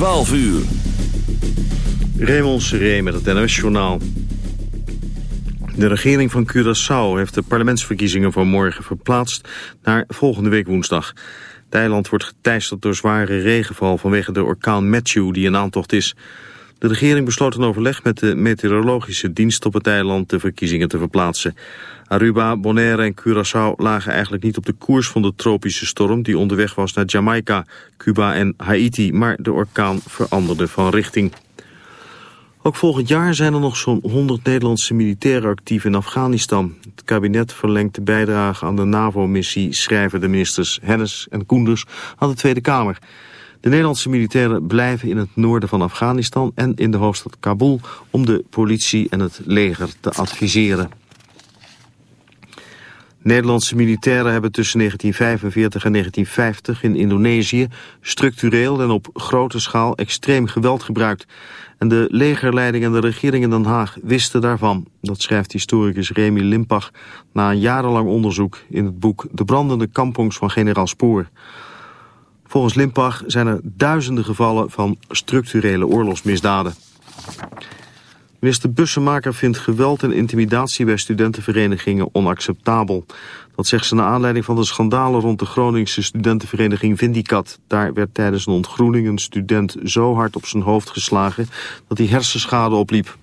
12 uur. Raymond Seré met het NOS-journaal. De regering van Curaçao heeft de parlementsverkiezingen voor morgen verplaatst naar volgende week woensdag. Het eiland wordt geteisterd door zware regenval vanwege de orkaan Matthew die in aantocht is. De regering besloot een overleg met de meteorologische dienst op het eiland de verkiezingen te verplaatsen. Aruba, Bonaire en Curaçao lagen eigenlijk niet op de koers van de tropische storm die onderweg was naar Jamaica, Cuba en Haiti, maar de orkaan veranderde van richting. Ook volgend jaar zijn er nog zo'n 100 Nederlandse militairen actief in Afghanistan. Het kabinet verlengt de bijdrage aan de NAVO-missie, schrijven de ministers Hennis en Koenders aan de Tweede Kamer. De Nederlandse militairen blijven in het noorden van Afghanistan en in de hoofdstad Kabul om de politie en het leger te adviseren. Nederlandse militairen hebben tussen 1945 en 1950 in Indonesië structureel en op grote schaal extreem geweld gebruikt. En de legerleiding en de regering in Den Haag wisten daarvan. Dat schrijft historicus Remy Limpach na jarenlang onderzoek in het boek De brandende kampongs van generaal Spoor. Volgens Limpach zijn er duizenden gevallen van structurele oorlogsmisdaden. Minister Bussemaker vindt geweld en intimidatie bij studentenverenigingen onacceptabel. Dat zegt ze naar aanleiding van de schandalen rond de Groningse studentenvereniging Vindicat. Daar werd tijdens een ontgroening een student zo hard op zijn hoofd geslagen dat hij hersenschade opliep.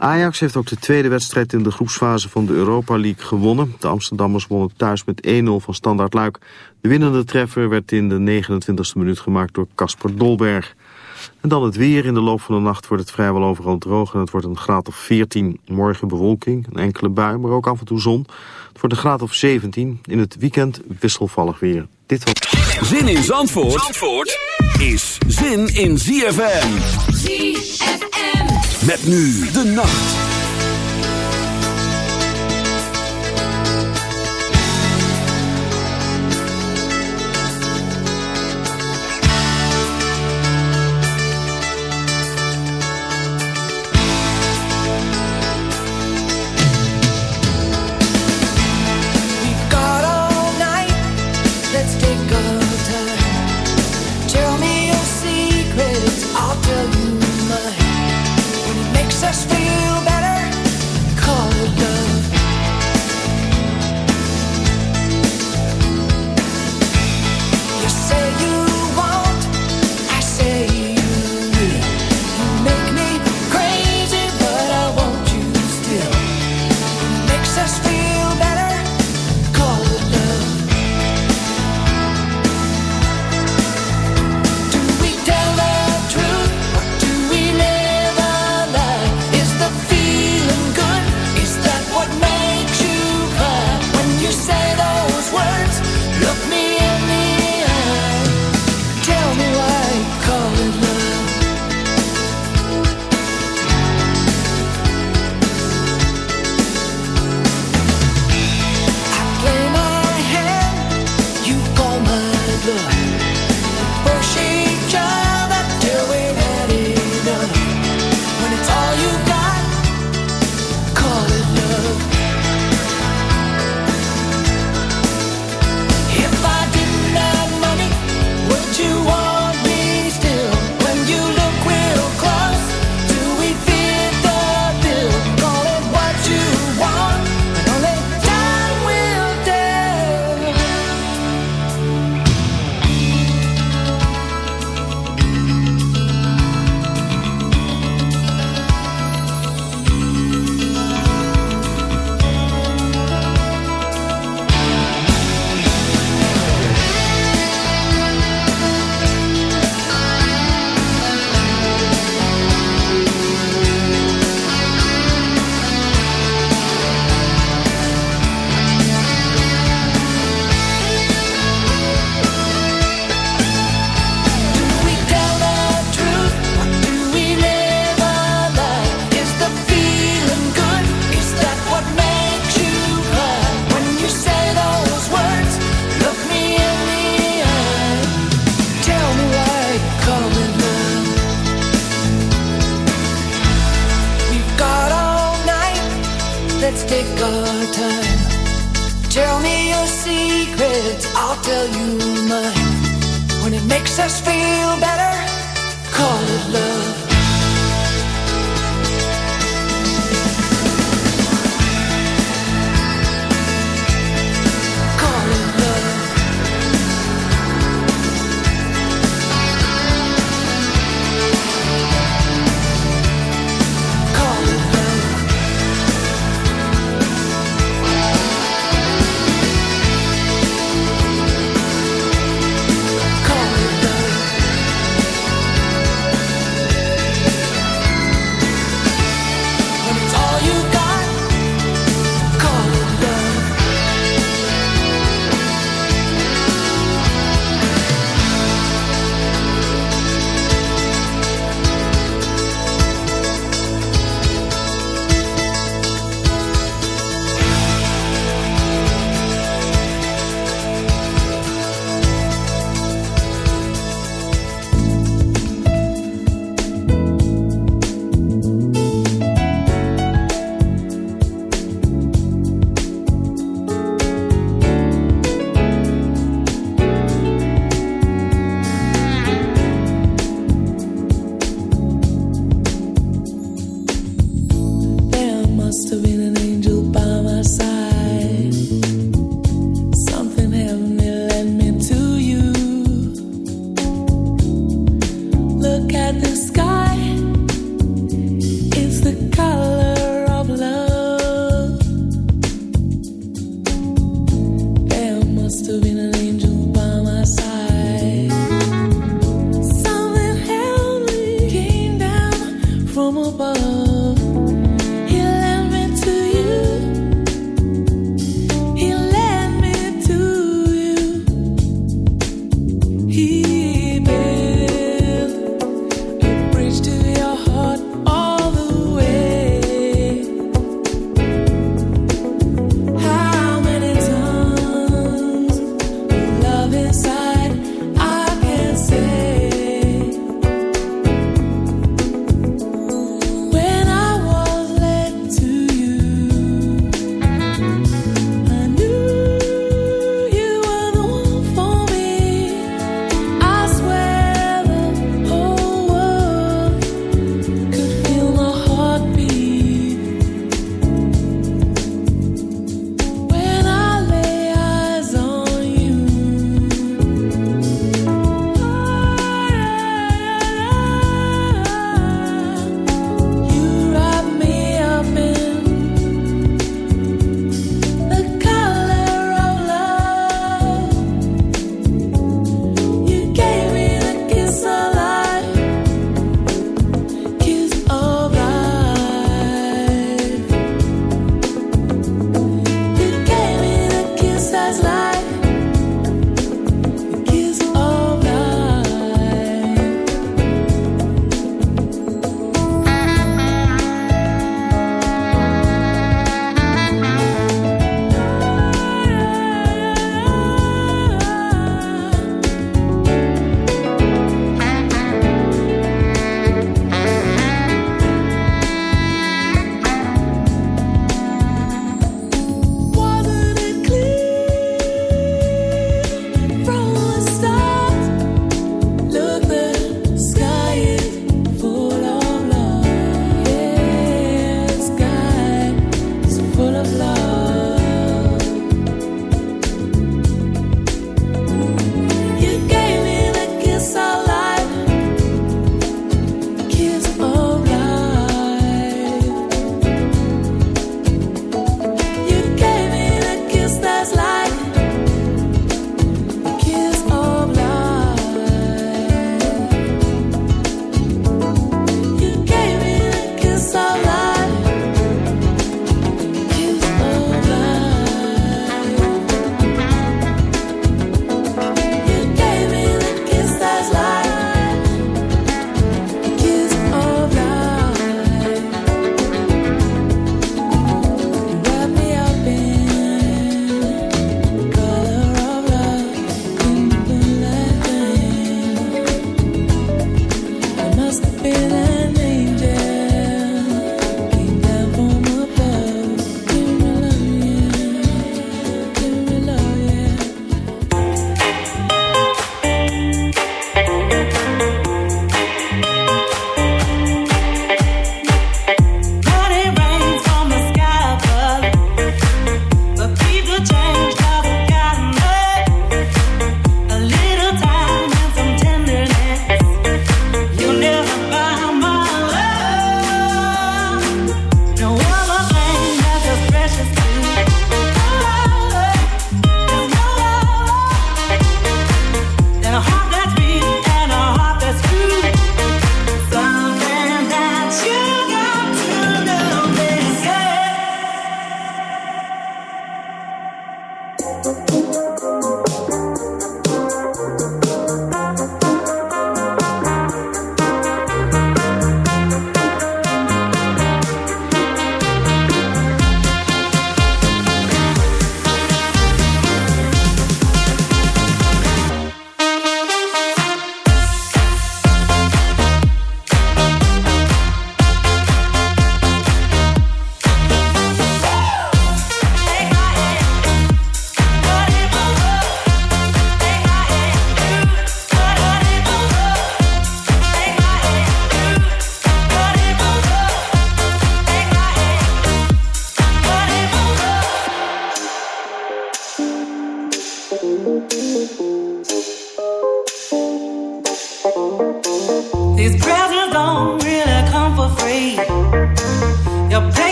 Ajax heeft ook de tweede wedstrijd in de groepsfase van de Europa League gewonnen. De Amsterdammers wonnen thuis met 1-0 van Standaard Luik. De winnende treffer werd in de 29e minuut gemaakt door Casper Dolberg. En dan het weer. In de loop van de nacht wordt het vrijwel overal droog en het wordt een graad of 14. Morgen bewolking, een enkele bui, maar ook af en toe zon. Het wordt een graad of 17. In het weekend wisselvallig weer. Dit was... Zin in Zandvoort, Zandvoort is zin in ZFM. ZFM. Met nu de nacht.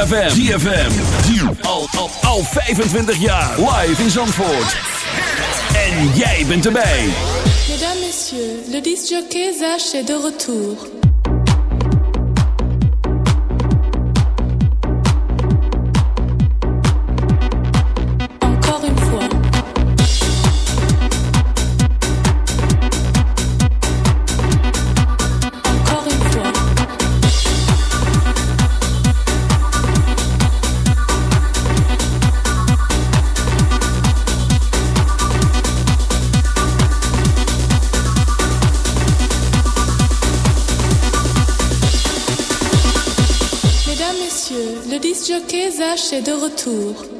ZFM. ZFM. Al, al, al 25 jaar. Live in Zandvoort. En jij bent erbij. Mesdames, Messieurs, le disc jockey Zach est de retour. Est de retour.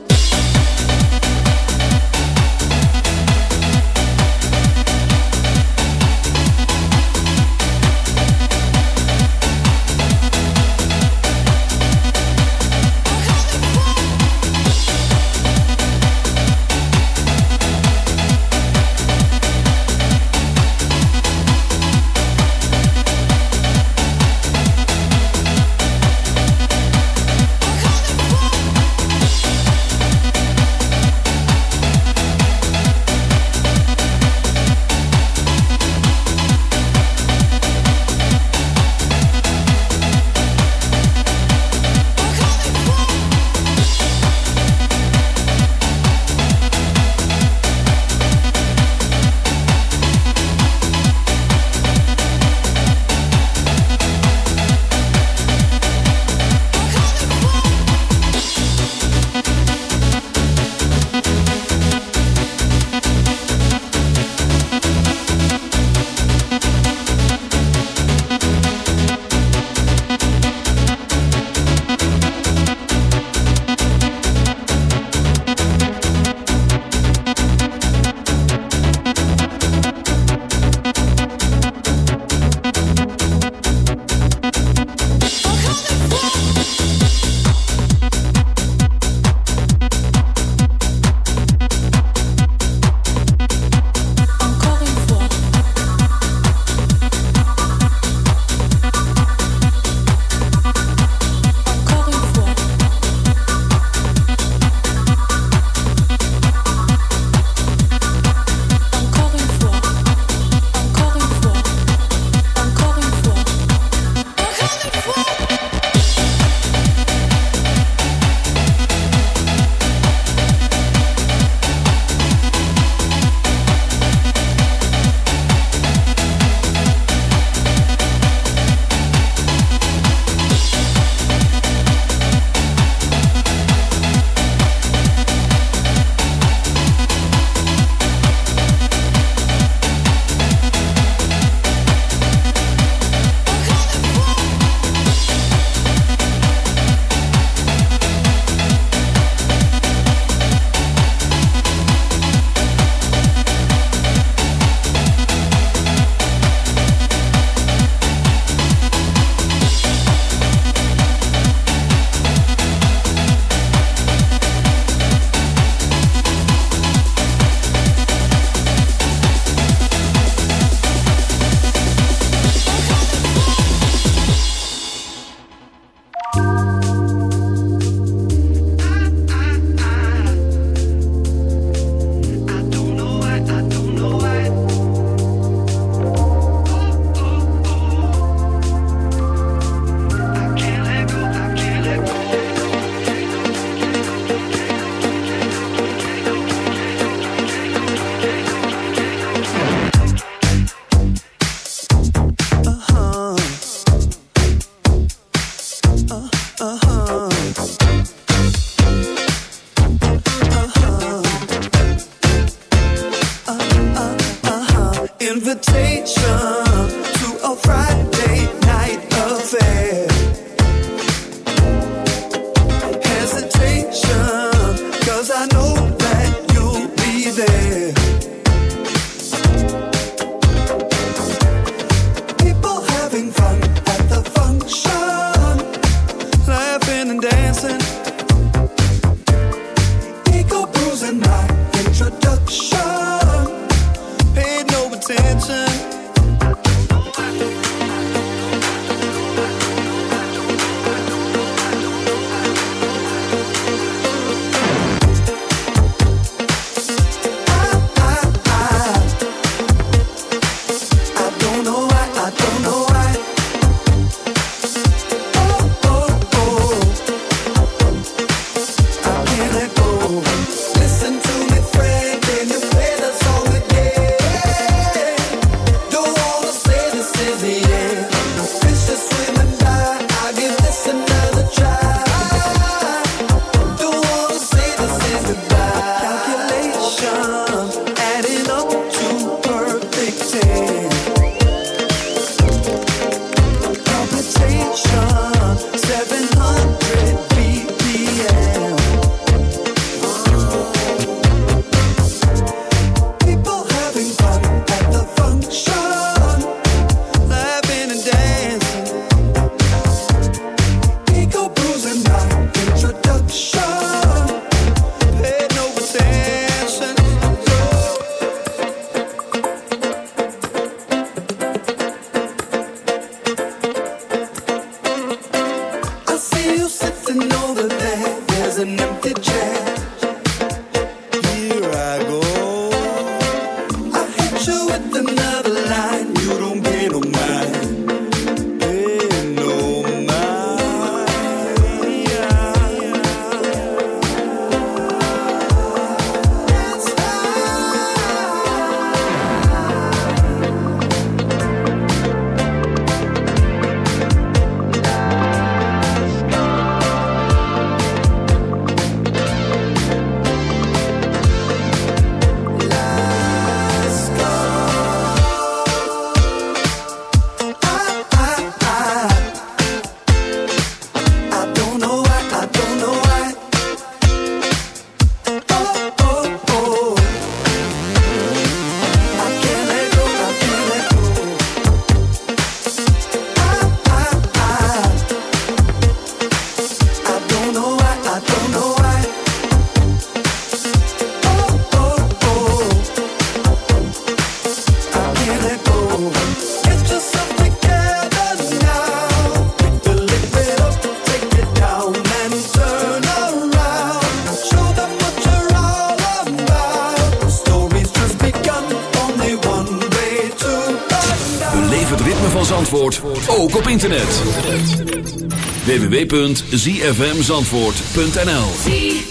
www.zfmzandvoort.nl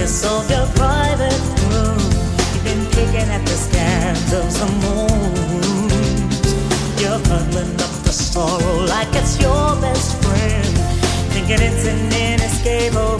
darkness of your private room. You've been picking at the scans of some old wounds. You're huddling up the sorrow like it's your best friend, thinking it's an inescapable.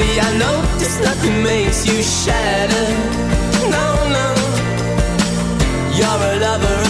See, I notice nothing makes you shatter. No, no, you're a lover.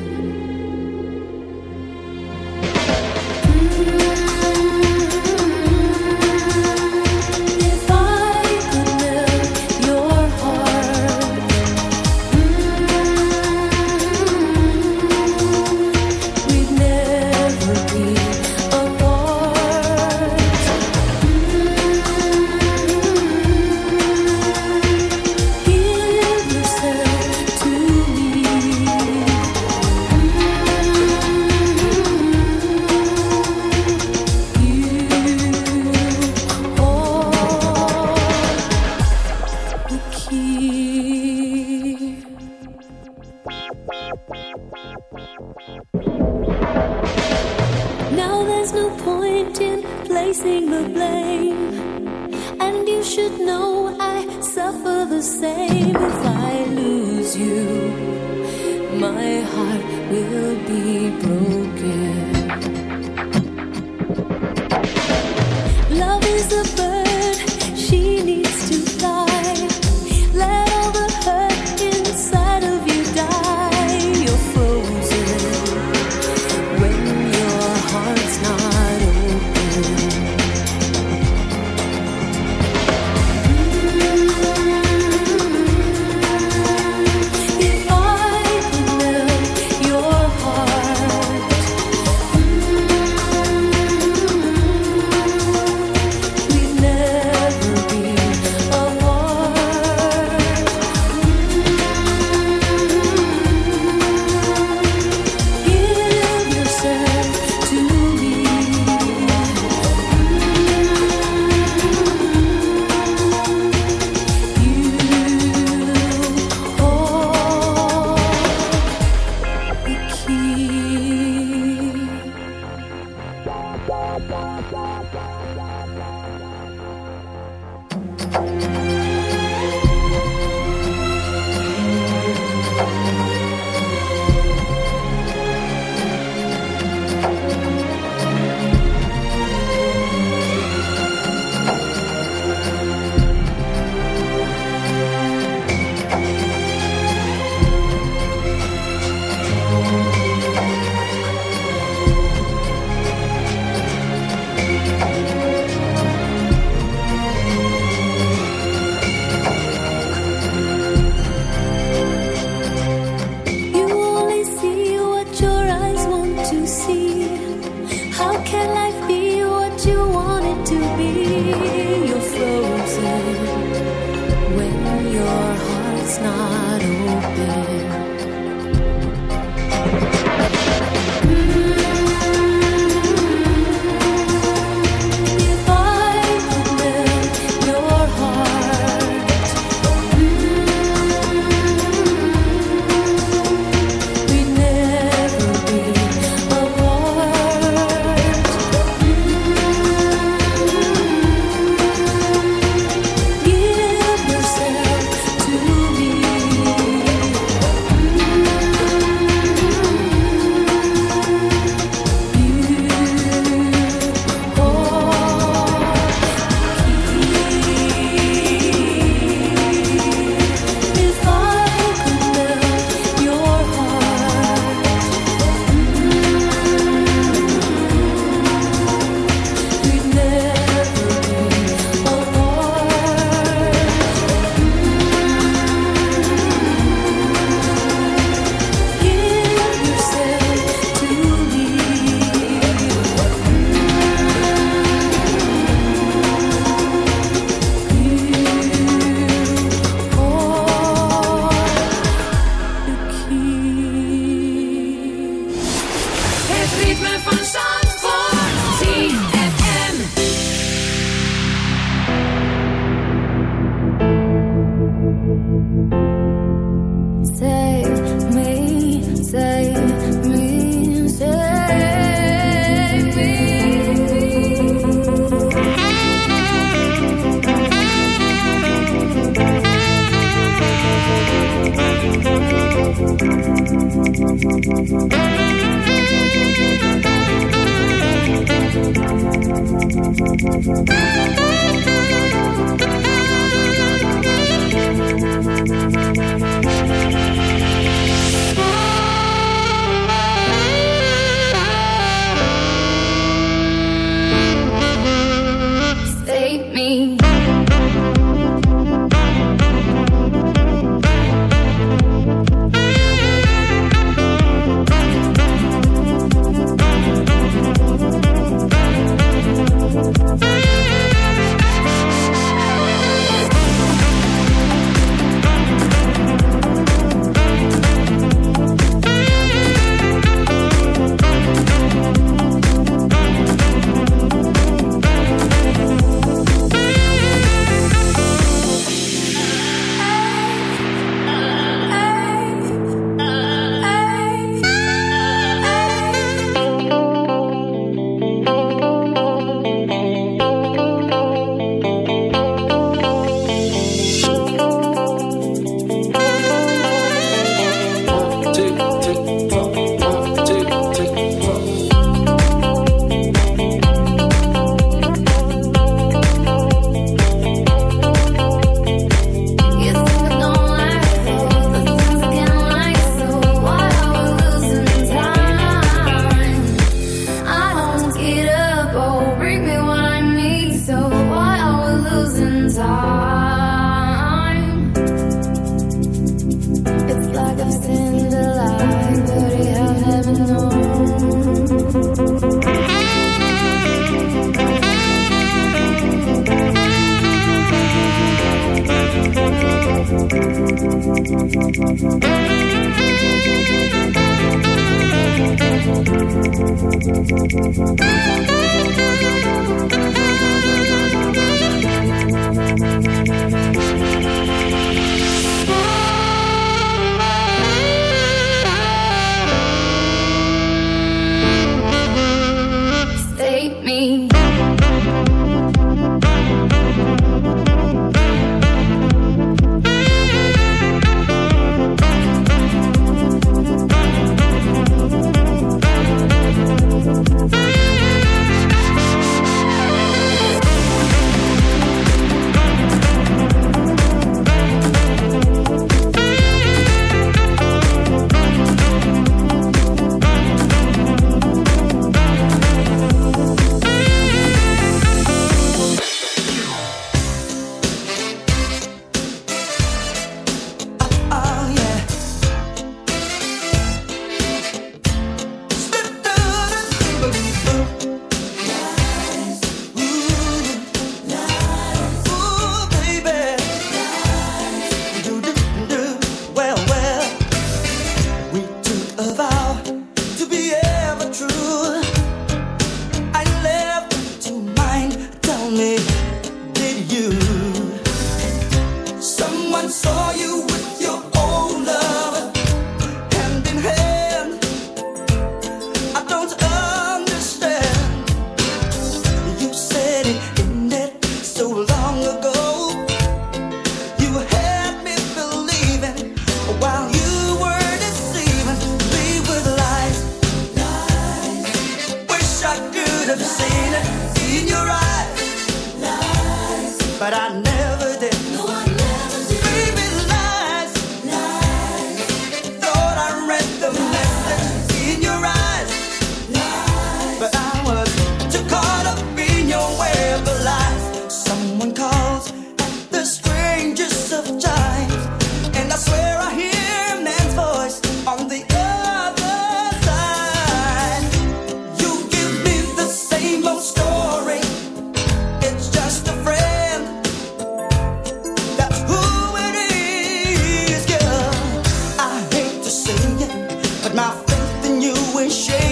My faith in you is shaking.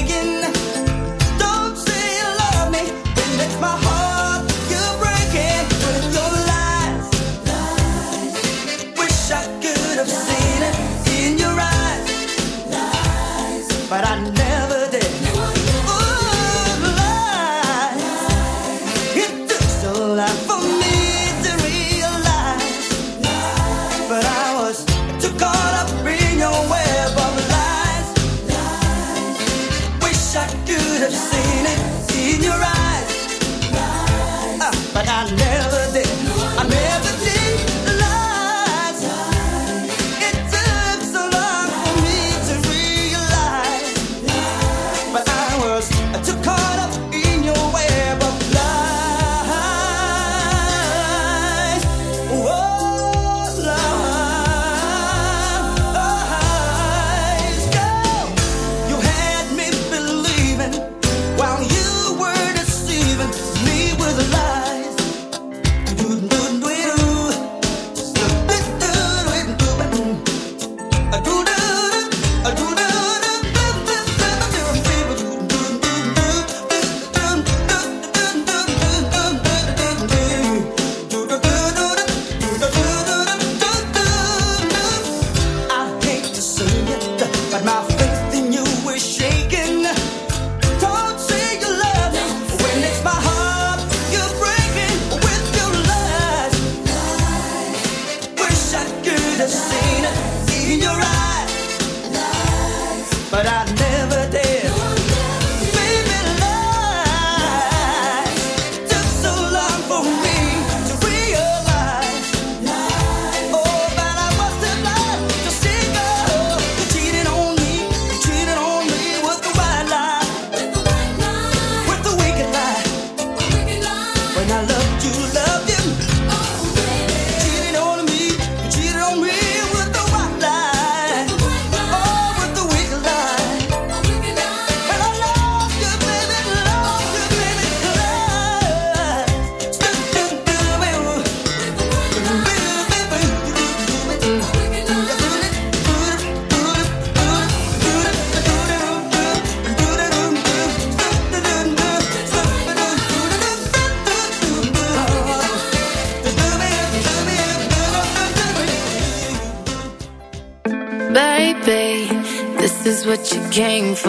what you came for.